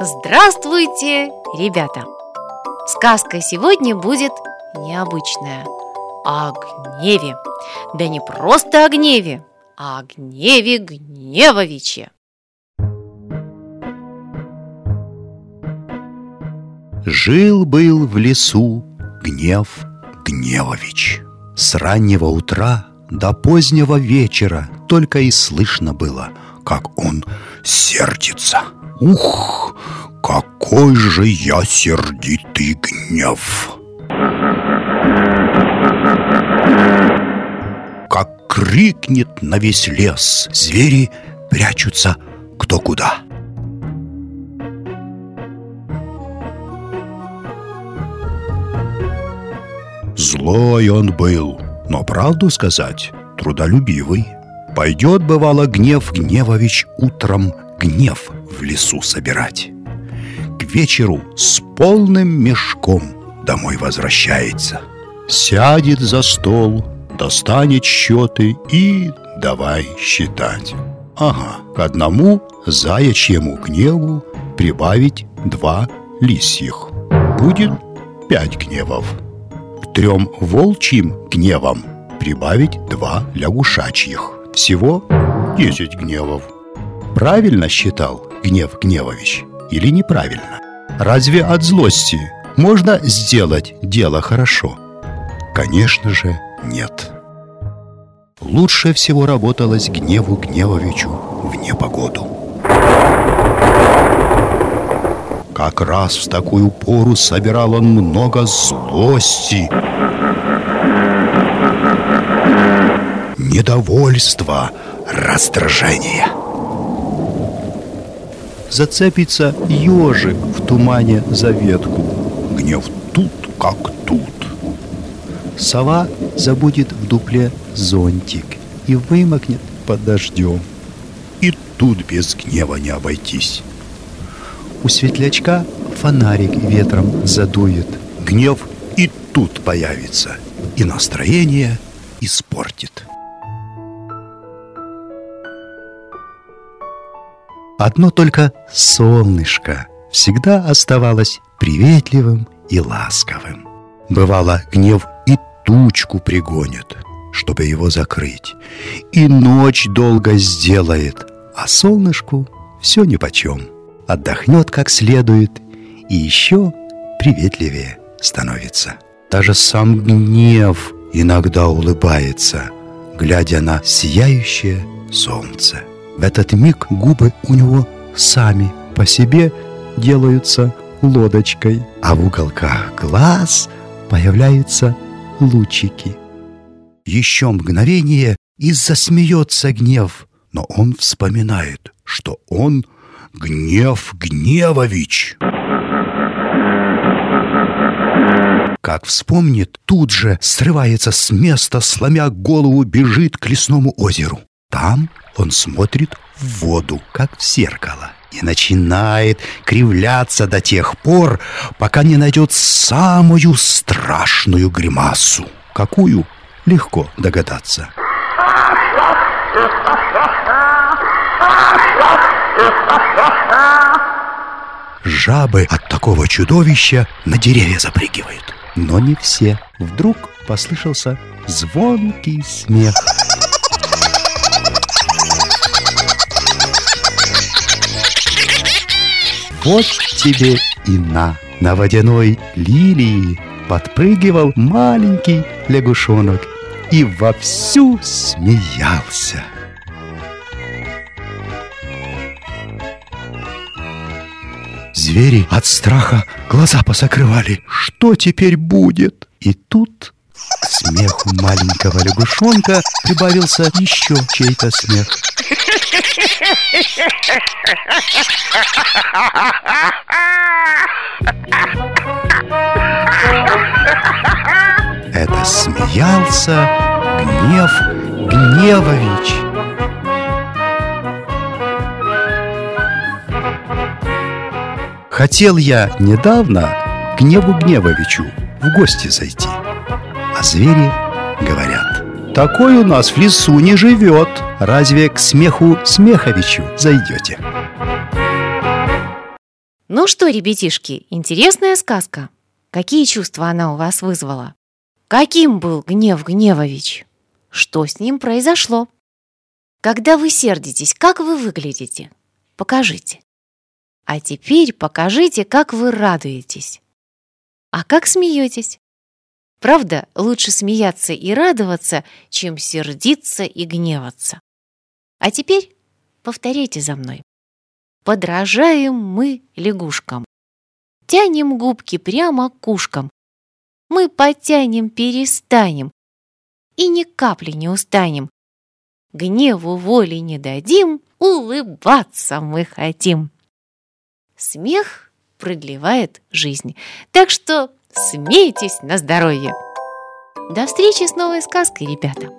Здравствуйте, ребята! Сказка сегодня будет необычная. О гневе. Да не просто о гневе, а о гневе Гневовиче. Жил-был в лесу Гнев Гневович. С раннего утра до позднего вечера Только и слышно было, как он сердится – Ух, какой же я сердитый гнев! Как крикнет на весь лес, звери прячутся кто куда. Злой он был, но правду сказать, трудолюбивый. Пойдет, бывало, гнев Гневович утром гнев в лесу собирать. К вечеру с полным мешком домой возвращается. Сядет за стол, достанет счеты и давай считать. Ага, к одному заячьему гневу прибавить два лисьих. Будет пять гневов. К трем волчьим гневам прибавить два лягушачьих. Всего десять гневов. Правильно считал Гнев Гневович или неправильно? Разве от злости можно сделать дело хорошо? Конечно же, нет. Лучше всего работалось Гневу Гневовичу в непогоду. Как раз в такую пору собирал он много злости, недовольства, раздражения зацепится ежик в тумане за ветку. Гнев тут как тут. Сова забудет в дупле зонтик и вымокнет под дождем. И тут без гнева не обойтись. У светлячка фонарик ветром задует. Гнев и тут появится, и настроение испортит. Одно только солнышко всегда оставалось приветливым и ласковым. Бывало, гнев и тучку пригонит, чтобы его закрыть, и ночь долго сделает, а солнышку все нипочем. Отдохнет как следует и еще приветливее становится. Даже сам гнев иногда улыбается, глядя на сияющее солнце. В этот миг губы у него сами по себе делаются лодочкой, а в уголках глаз появляются лучики. Еще мгновение и засмеется гнев, но он вспоминает, что он гнев Гневович. Как вспомнит, тут же срывается с места, сломя голову, бежит к лесному озеру. Там он смотрит в воду, как в зеркало, и начинает кривляться до тех пор, пока не найдет самую страшную гримасу. Какую? Легко догадаться. Жабы от такого чудовища на деревья запрыгивают. Но не все. Вдруг послышался звонкий смех. Вот тебе и на. На водяной лилии подпрыгивал маленький лягушонок и вовсю смеялся. Звери от страха глаза посокрывали. Что теперь будет? И тут к смеху маленького лягушонка прибавился еще чей-то смех. Это смеялся Гнев Гневович. Хотел я недавно к Гневу Гневовичу в гости зайти, а звери говорят – такой у нас в лесу не живет. Разве к смеху Смеховичу зайдете? Ну что, ребятишки, интересная сказка. Какие чувства она у вас вызвала? Каким был гнев Гневович? Что с ним произошло? Когда вы сердитесь, как вы выглядите? Покажите. А теперь покажите, как вы радуетесь. А как смеетесь? Правда, лучше смеяться и радоваться, чем сердиться и гневаться. А теперь повторяйте за мной. Подражаем мы лягушкам. Тянем губки прямо к ушкам. Мы потянем, перестанем. И ни капли не устанем. Гневу воли не дадим, улыбаться мы хотим. Смех продлевает жизнь. Так что смейтесь на здоровье. До встречи с новой сказкой, ребята!